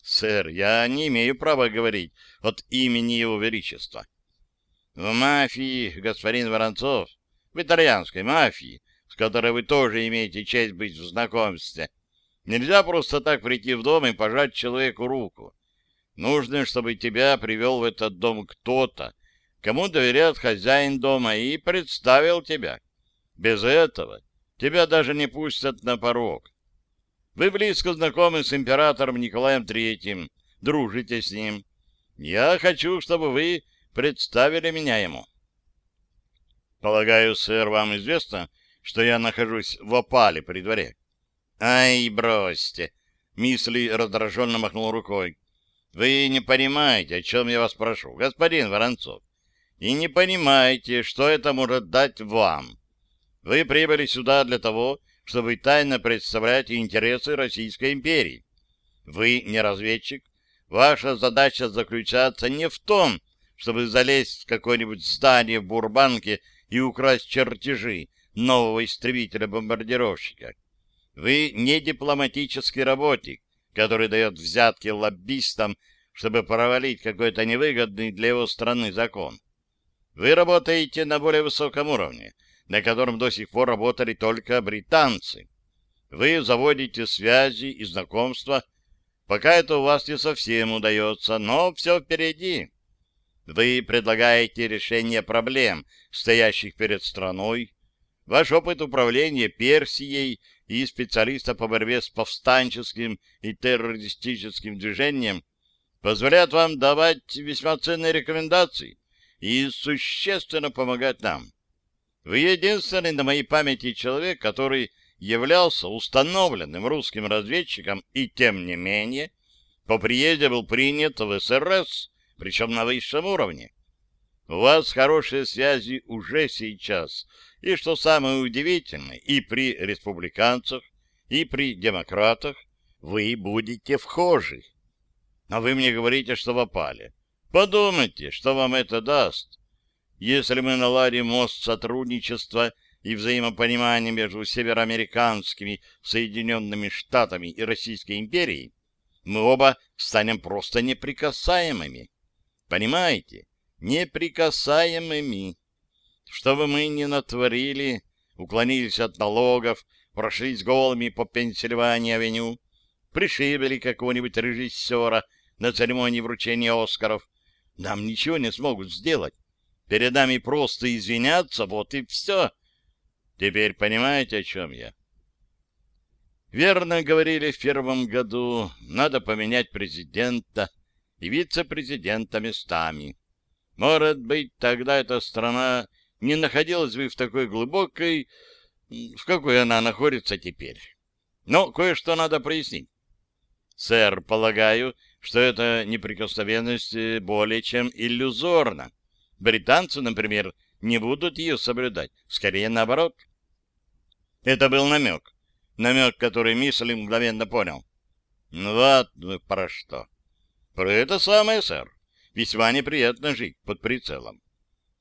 Сэр, я не имею права говорить от имени его величества. В мафии, господин Воронцов, в итальянской мафии, с которой вы тоже имеете честь быть в знакомстве, нельзя просто так прийти в дом и пожать человеку руку. Нужно, чтобы тебя привел в этот дом кто-то, кому доверяет хозяин дома и представил тебя. Без этого тебя даже не пустят на порог. Вы близко знакомы с императором Николаем Третьим, дружите с ним. Я хочу, чтобы вы представили меня ему. Полагаю, сэр, вам известно, что я нахожусь в опале при дворе? Ай, бросьте! Мисли раздраженно махнул рукой. Вы не понимаете, о чем я вас прошу, господин Воронцов. И не понимаете, что это может дать вам. Вы прибыли сюда для того, чтобы тайно представлять интересы Российской империи. Вы не разведчик. Ваша задача заключается не в том, чтобы залезть в какое-нибудь здание в Бурбанке и украсть чертежи нового истребителя-бомбардировщика. Вы не дипломатический работник, который дает взятки лоббистам, чтобы провалить какой-то невыгодный для его страны закон. Вы работаете на более высоком уровне, на котором до сих пор работали только британцы. Вы заводите связи и знакомства, пока это у вас не совсем удается, но все впереди. Вы предлагаете решение проблем, стоящих перед страной. Ваш опыт управления Персией и специалиста по борьбе с повстанческим и террористическим движением позволяют вам давать весьма ценные рекомендации и существенно помогать нам. Вы единственный на моей памяти человек, который являлся установленным русским разведчиком и, тем не менее, по приезде был принят в СРС, причем на высшем уровне. У вас хорошие связи уже сейчас, и, что самое удивительное, и при республиканцах, и при демократах вы будете вхожи. А вы мне говорите, что в опале. Подумайте, что вам это даст. Если мы наладим мост сотрудничества и взаимопонимания между североамериканскими Соединенными Штатами и Российской империей, мы оба станем просто неприкасаемыми. Понимаете? Неприкасаемыми. Что бы мы ни натворили, уклонились от налогов, прошлись голыми по Пенсильвании-авеню, пришибили какого-нибудь режиссера на церемонии вручения Оскаров, нам ничего не смогут сделать. Перед нами просто извиняться, вот и все. Теперь понимаете, о чем я? Верно говорили в первом году, надо поменять президента и вице-президента местами. Может быть, тогда эта страна не находилась бы в такой глубокой, в какой она находится теперь. Но кое-что надо прояснить. Сэр, полагаю, что эта неприкосновенность более чем иллюзорна. Британцы, например, не будут ее соблюдать, скорее наоборот. Это был намек. Намек, который Мисли мгновенно понял. Ну вот вы про что. Про это самое, сэр. Весьма неприятно жить под прицелом.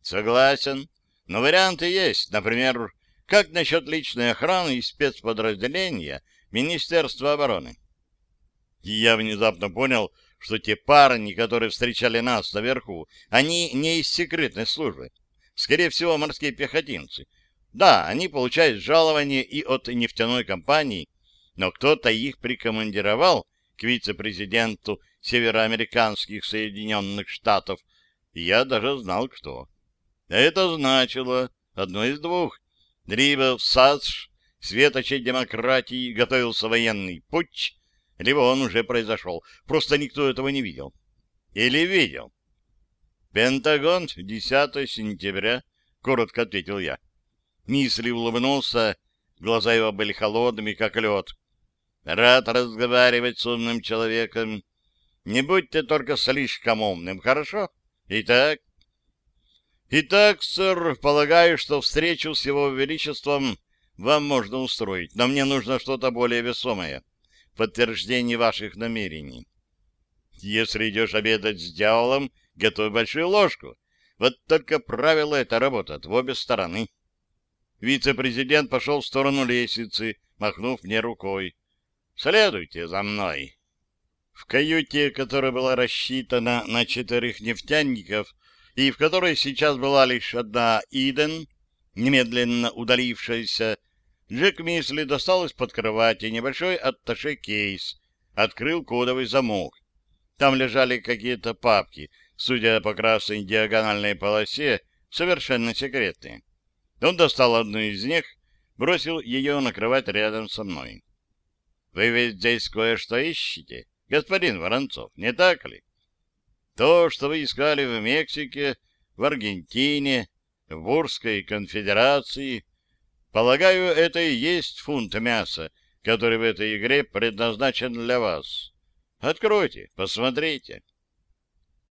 Согласен. Но варианты есть. Например, как насчет личной охраны и спецподразделения Министерства обороны? И я внезапно понял, что те парни, которые встречали нас наверху, они не из секретной службы. Скорее всего, морские пехотинцы. Да, они получают жалование и от нефтяной компании, но кто-то их прикомандировал к вице-президенту североамериканских Соединенных Штатов, и я даже знал, кто. Это значило одно из двух. Либо в САСШ, светочей демократии, готовился военный путч, либо он уже произошел, просто никто этого не видел. Или видел. «Пентагон, 10 сентября», — коротко ответил я. Мисли улыбнулся, глаза его были холодными, как лед. «Рад разговаривать с умным человеком. Не будьте только слишком умным, хорошо? Итак...» «Итак, сэр, полагаю, что встречу с его величеством вам можно устроить, но мне нужно что-то более весомое подтверждение ваших намерений. Если идешь обедать с дьяволом, готовь большую ложку. Вот только правило это работает в обе стороны. Вице-президент пошел в сторону лестницы, махнув мне рукой. «Следуйте за мной». В каюте, которая была рассчитана на четырех нефтяников, и в которой сейчас была лишь одна Иден, немедленно удалившаяся, Джек Мисли достал из-под кровати небольшой атташе-кейс, открыл кодовый замок. Там лежали какие-то папки, судя по красной диагональной полосе, совершенно секретные. Он достал одну из них, бросил ее на кровать рядом со мной. — Вы ведь здесь кое-что ищете, господин Воронцов, не так ли? То, что вы искали в Мексике, в Аргентине, в Бурской конфедерации — Полагаю, это и есть фунт мяса, который в этой игре предназначен для вас. Откройте, посмотрите.